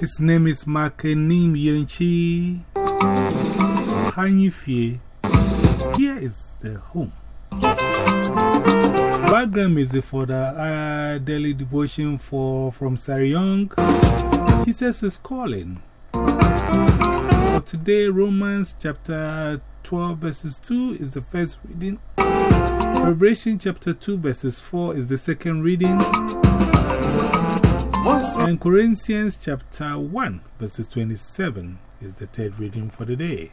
His name is Mark Makanim Yirinchi Hanyifie. Here is the home. Background music for the uh, daily devotion for, from Sarah Young. Jesus is calling. For today, Romans chapter 12, verses 2 is the first reading. Revelation chapter 2, verses 4 is the second reading. And Corinthians chapter 1, verses 27 is the third reading for the day.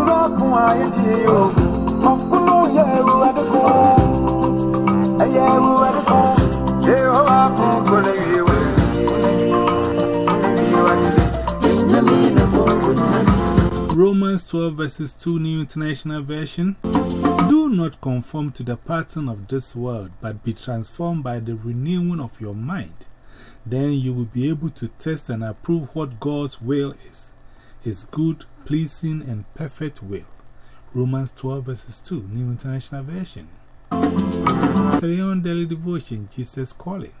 Romans 12 verses 2 New International Version. Do not conform to the pattern of this world, but be transformed by the renewing of your mind. Then you will be able to test and approve what God's will is, His good, pleasing, and perfect will. Romans 12 verses 2 New International Version. Serion Daily Devotion, Jesus Calling.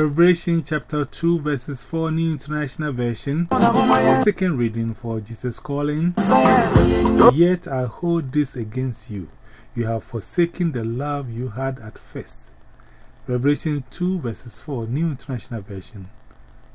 Revelation chapter 2 verses 4 New International Version. Second reading for Jesus calling. Yet I hold this against you. You have forsaken the love you had at first. Revelation 2 verses 4 New International Version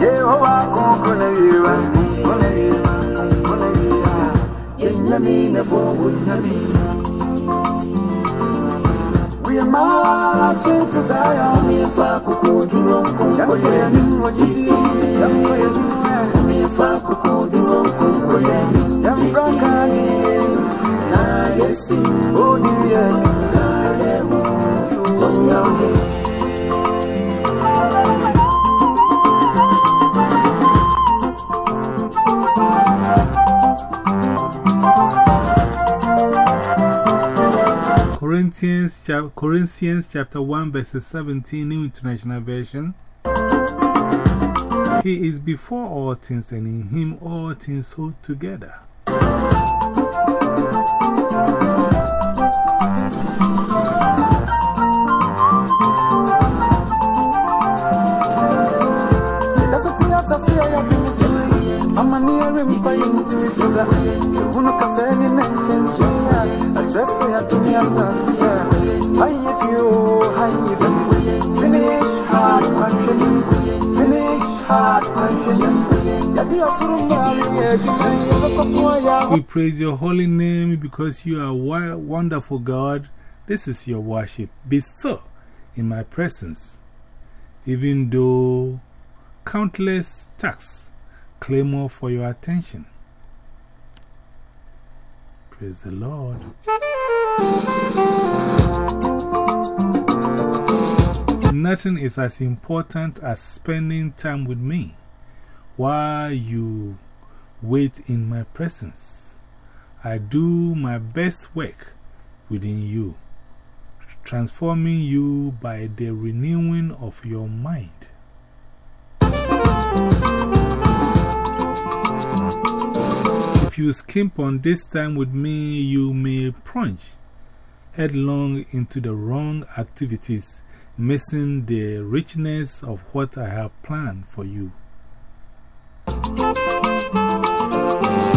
Yehovah kunkuna yiwa kunkuna yiwa kunkuna yiwa Yenyami na bobu nyami We are marching to Zion Mi fa kukuduro mkunko yenu Wajiki Yamko yenu Mi fa kukuduro mkunko yenu Yamfranka ni Na yesi Corinthians, chap Corinthians chapter 1 verses 17 New International Version. He is before all things and in him all things hold together. Finish hard, I'm finished. Yeah, dear, I'm sorry, praise your holy name because you are wonderful, God. This is your worship. Be still in my presence, even though countless tasks claim clamor for your attention. Praise the Lord. Nothing is as important as spending time with me while you wait in my presence. I do my best work within you, transforming you by the renewing of your mind. If you skimp on this time with me, you may plunge headlong into the wrong activities, missing the richness of what I have planned for you.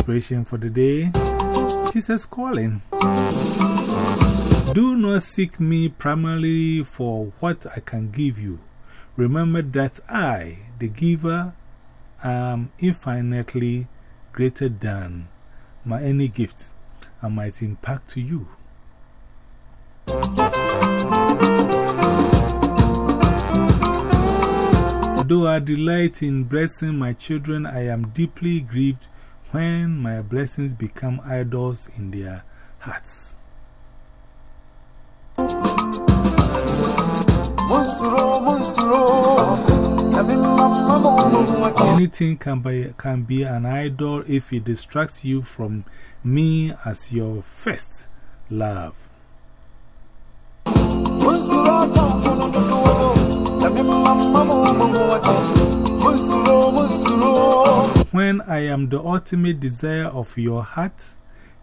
Inspiration for the day Jesus calling. Do not seek me primarily for what I can give you. Remember that I, the giver, am infinitely greater than my any gift I might impact to you. Though I delight in blessing my children, I am deeply grieved when my blessings become idols in their hearts. Anything can be, can be an idol if it distracts you from me as your first love. When I am the ultimate desire of your heart,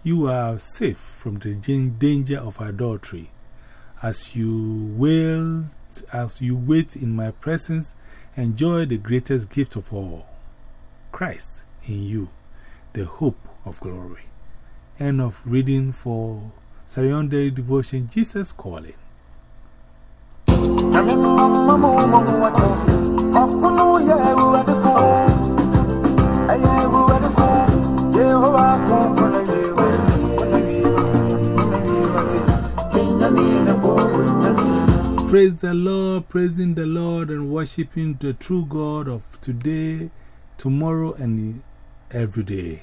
you are safe from the danger of adultery. As you will, as you wait in my presence, enjoy the greatest gift of all Christ in you, the hope of glory. End of reading for Sunday Devotion Jesus Calling. Praise the Lord, praising the Lord and worshiping the true God of today, tomorrow, and every day.